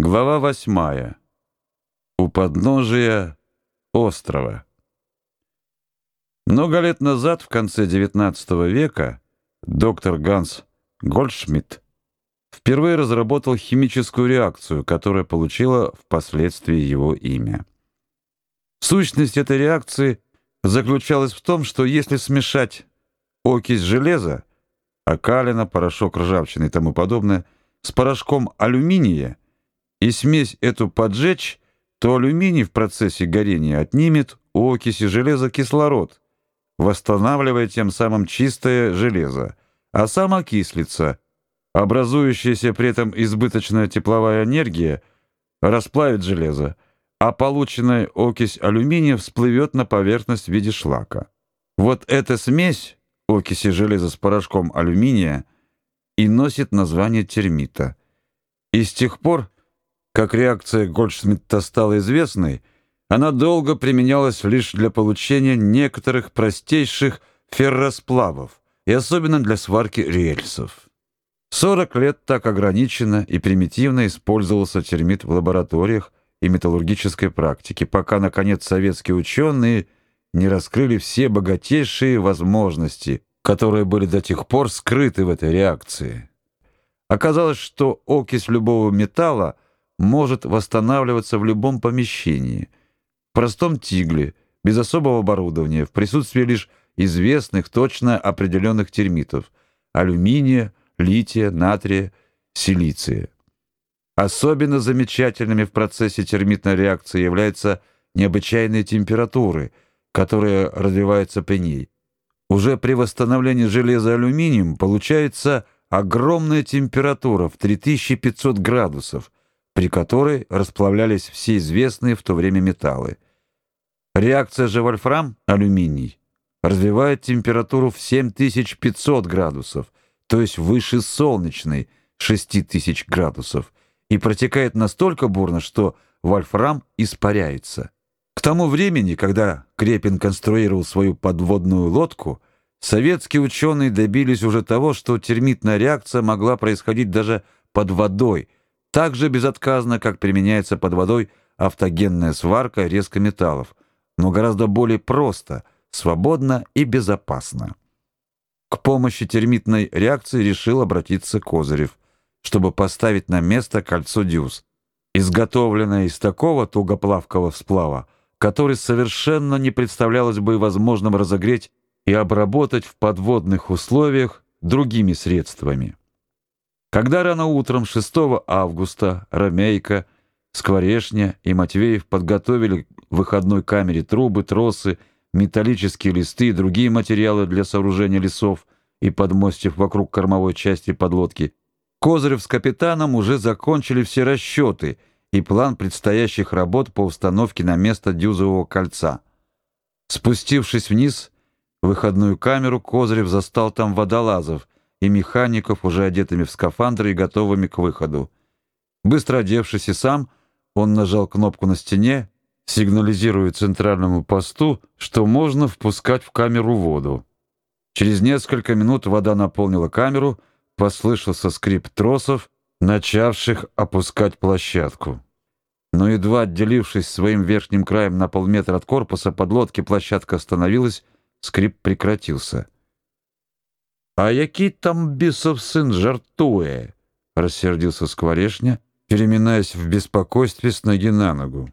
Глава восьмая. У подножия острова. Много лет назад, в конце XIX века, доктор Ганс Гольдшмидт впервые разработал химическую реакцию, которая получила впоследствии его имя. Сущность этой реакции заключалась в том, что если смешать окись железа, окалина, порошок ржавчины и тому подобное с порошком алюминия, и смесь эту поджечь, то алюминий в процессе горения отнимет у окиси железа кислород, восстанавливая тем самым чистое железо, а сам окислится. Образующаяся при этом избыточная тепловая энергия расплавит железо, а полученная окись алюминия всплывет на поверхность в виде шлака. Вот эта смесь окиси железа с порошком алюминия и носит название термита. И с тех пор как реакция Гольдшмидта стала известной, она долго применялась лишь для получения некоторых простейших ферросплавов и особенно для сварки рельсов. 40 лет так ограниченно и примитивно использовался термит в лабораториях и металлургической практике, пока наконец советские ученые не раскрыли все богатейшие возможности, которые были до тех пор скрыты в этой реакции. Оказалось, что окись любого металла может восстанавливаться в любом помещении, в простом тигле, без особого оборудования, в присутствии лишь известных точно определенных термитов: алюминия, лития, натрия, силиция. Особенно замечательными в процессе термитной реакции являются необычайные температуры, которые развиваются при ней. Уже при восстановлении железа алюминием получается огромная температура в 3500 градусов, при которой расплавлялись все известные в то время металлы. Реакция же вольфрам алюминий развивает температуру в 7500 градусов, то есть выше солнечной 6000 градусов, и протекает настолько бурно, что вольфрам испаряется. К тому времени, когда Крепин конструировал свою подводную лодку, советские ученые добились уже того, что термитная реакция могла происходить даже под водой – так же безотказно, как применяется под водой автогенная сварка резкометаллов, но гораздо более просто, свободно и безопасно. К помощи термитной реакции решил обратиться Козырев, чтобы поставить на место кольцо дюз, изготовленное из такого тугоплавкого сплава, который совершенно не представлялось бы возможным разогреть и обработать в подводных условиях другими средствами. Когда рано утром 6 августа Ромейко, Скворешня и Матвеев подготовили в выходной камере трубы, тросы, металлические листы и другие материалы для сооружения лесов и подмостьев вокруг кормовой части подлодки, Козырев с капитаном уже закончили все расчеты и план предстоящих работ по установке на место дюзового кольца. Спустившись вниз в выходную камеру, Козырев застал там водолазов — и механиков, уже одетыми в скафандры и готовыми к выходу. Быстро одевшись и сам, он нажал кнопку на стене, сигнализируя центральному посту, что можно впускать в камеру воду. Через несколько минут вода наполнила камеру, послышался скрип тросов, начавших опускать площадку. Но едва отделившись своим верхним краем на полметра от корпуса подлодки, площадка остановилась, скрип прекратился. А який там бісов сын жартуе? рассердился скворешня, переминаясь в беспокойстве с ноги на ногу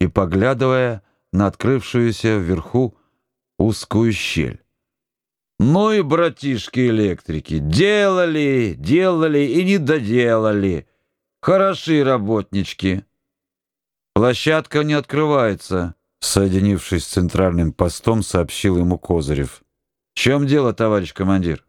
и поглядывая на открывшуюся вверху узкую щель. Ну и братишки-электрики, делали, делали и не доделали. Хороши работнички. Площадка не открывается, соединившись с центральным постом, сообщил ему Козырев. В чем дело, товарищ командир?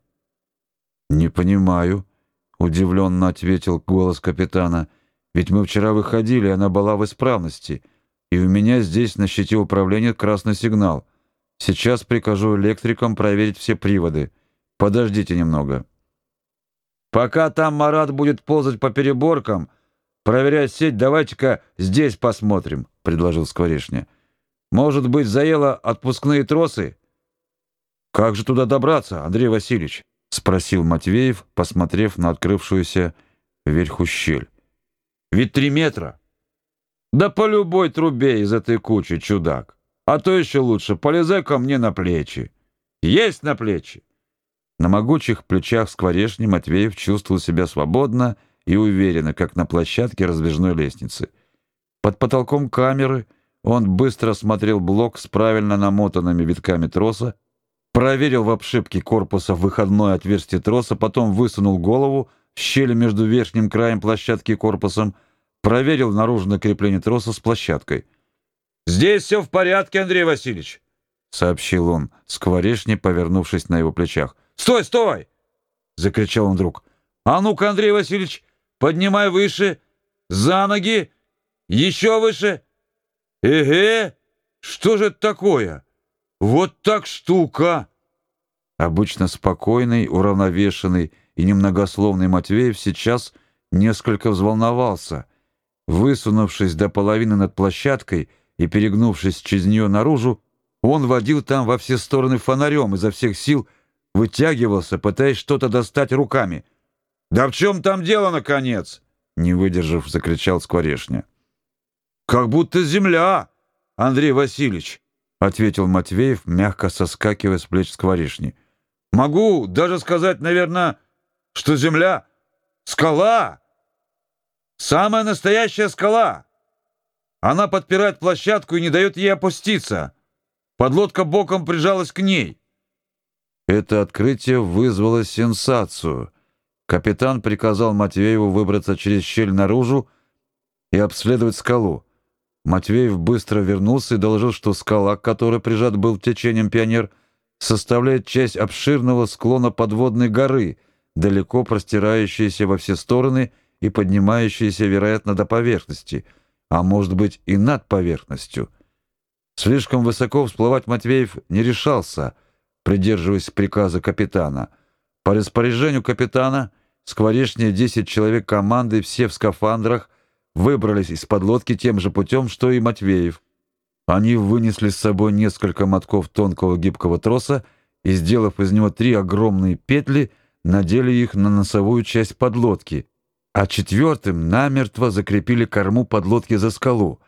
«Не понимаю», — удивленно ответил голос капитана. «Ведь мы вчера выходили, она была в исправности, и у меня здесь на щите управления красный сигнал. Сейчас прикажу электрикам проверить все приводы. Подождите немного». «Пока там Марат будет ползать по переборкам, проверять сеть, давайте-ка здесь посмотрим», — предложил Скворечня. «Может быть, заело отпускные тросы?» «Как же туда добраться, Андрей Васильевич?» — спросил Матвеев, посмотрев на открывшуюся вверху щель. Ведь три метра. Да по любой трубе из этой кучи, чудак. А то еще лучше, полезай ко мне на плечи. Есть на плечи. На могучих плечах скворечни Матвеев чувствовал себя свободно и уверенно, как на площадке раздвижной лестницы. Под потолком камеры он быстро осмотрел блок с правильно намотанными витками троса, проверил в обшивке корпуса выходное отверстие троса, потом высунул голову в щель между верхним краем площадки и корпусом, проверил наружное крепление троса с площадкой. «Здесь все в порядке, Андрей Васильевич», — сообщил он, скворечне повернувшись на его плечах. «Стой, стой!» — закричал он вдруг. «А ну-ка, Андрей Васильевич, поднимай выше, за ноги, еще выше. Эге, что же это такое? Вот так штука!» Обычно спокойный, уравновешенный и немногословный Матвеев сейчас несколько взволновался. Высунувшись до половины над площадкой и перегнувшись через нее наружу, он водил там во все стороны фонарем, изо всех сил вытягивался, пытаясь что-то достать руками. «Да в чем там дело, наконец?» Не выдержав, закричал Скворешня. «Как будто земля, Андрей Васильевич», — ответил Матвеев, мягко соскакивая с плеч Скворешни. «Могу даже сказать, наверное, что земля — скала. Самая настоящая скала. Она подпирает площадку и не дает ей опуститься. Подлодка боком прижалась к ней. Это открытие вызвало сенсацию. Капитан приказал Матвееву выбраться через щель наружу и обследовать скалу. Матвеев быстро вернулся и доложил, что скала, к которой прижат был течением пионер, составляет часть обширного склона подводной горы, далеко простирающейся во все стороны и поднимающаяся, вероятно, до поверхности, а может быть и над поверхностью. Слишком высоко всплывать Матвеев не решался, придерживаясь приказа капитана. По распоряжению капитана скворечные 10 человек команды, все в скафандрах, выбрались из подлодки тем же путем, что и Матвеев. Они вынесли с собой несколько мотков тонкого гибкого троса и, сделав из него три огромные петли, надели их на носовую часть подлодки, а четвертым намертво закрепили корму подлодки за скалу.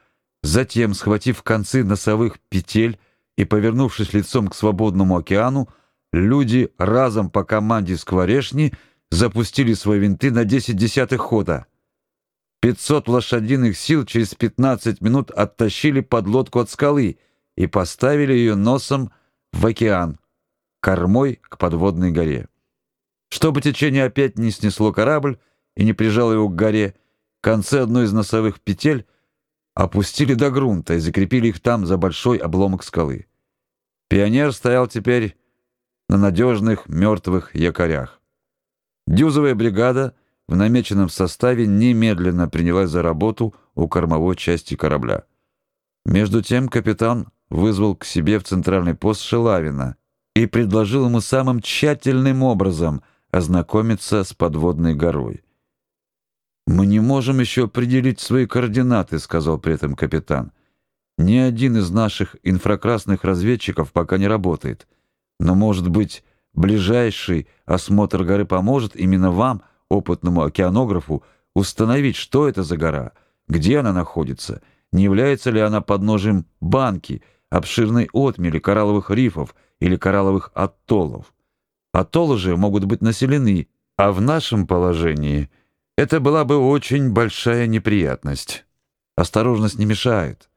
Затем, схватив концы носовых петель и повернувшись лицом к свободному океану, люди разом по команде скворешни запустили свои винты на 10 десятых хода. 500 лошадиных сил через 15 минут оттащили подлодку от скалы и поставили ее носом в океан, кормой к подводной горе. Чтобы течение опять не снесло корабль, и не прижал его к горе, концы одной из носовых петель опустили до грунта и закрепили их там за большой обломок скалы. Пионер стоял теперь на надежных мертвых якорях. Дюзовая бригада в намеченном составе немедленно принялась за работу у кормовой части корабля. Между тем капитан вызвал к себе в центральный пост Шелавина и предложил ему самым тщательным образом ознакомиться с подводной горой. «Мы не можем еще определить свои координаты», — сказал при этом капитан. «Ни один из наших инфракрасных разведчиков пока не работает. Но, может быть, ближайший осмотр горы поможет именно вам, опытному океанографу, установить, что это за гора, где она находится, не является ли она подножием банки, обширной отмели коралловых рифов или коралловых атоллов. Атоллы же могут быть населены, а в нашем положении — это была бы очень большая неприятность. Осторожность не мешает.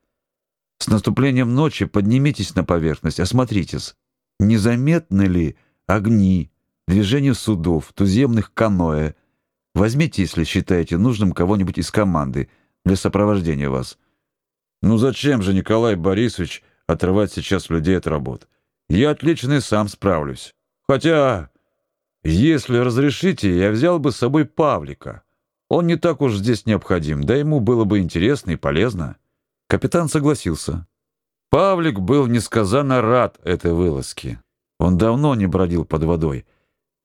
С наступлением ночи поднимитесь на поверхность, осмотритесь. Незаметны ли огни, движение судов, туземных каноэ? Возьмите, если считаете нужным, кого-нибудь из команды для сопровождения вас. Ну зачем же, Николай Борисович, отрывать сейчас людей от работ? Я отлично и сам справлюсь. Хотя, если разрешите, я взял бы с собой Павлика. Он не так уж здесь необходим, да ему было бы интересно и полезно. Капитан согласился. Павлик был несказанно рад этой вылазке. Он давно не бродил под водой,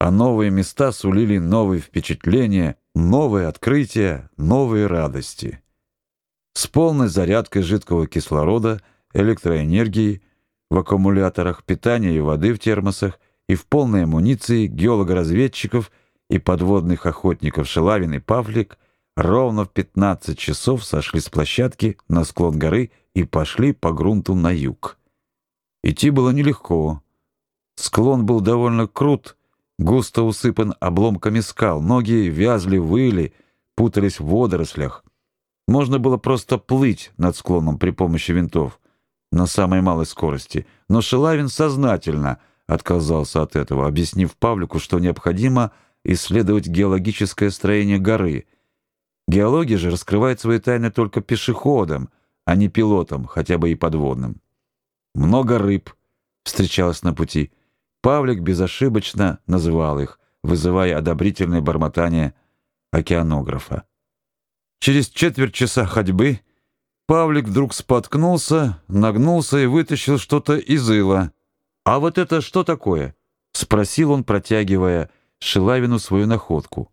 а новые места сулили новые впечатления, новые открытия, новые радости. С полной зарядкой жидкого кислорода, электроэнергии в аккумуляторах питания и воды в термосах и в полной амуниции геологоразведчиков – и подводных охотников Шелавин и Павлик ровно в 15 часов сошли с площадки на склон горы и пошли по грунту на юг. Идти было нелегко. Склон был довольно крут, густо усыпан обломками скал, ноги вязли, выли, путались в водорослях. Можно было просто плыть над склоном при помощи винтов на самой малой скорости, но Шилавин сознательно отказался от этого, объяснив Павлику, что необходимо исследовать геологическое строение горы. Геология же раскрывает свои тайны только пешеходам, а не пилотам, хотя бы и подводным. Много рыб встречалось на пути. Павлик безошибочно называл их, вызывая одобрительное бормотание океанографа. Через четверть часа ходьбы Павлик вдруг споткнулся, нагнулся и вытащил что-то из ила. «А вот это что такое?» — спросил он, протягивая Шилавину свою находку.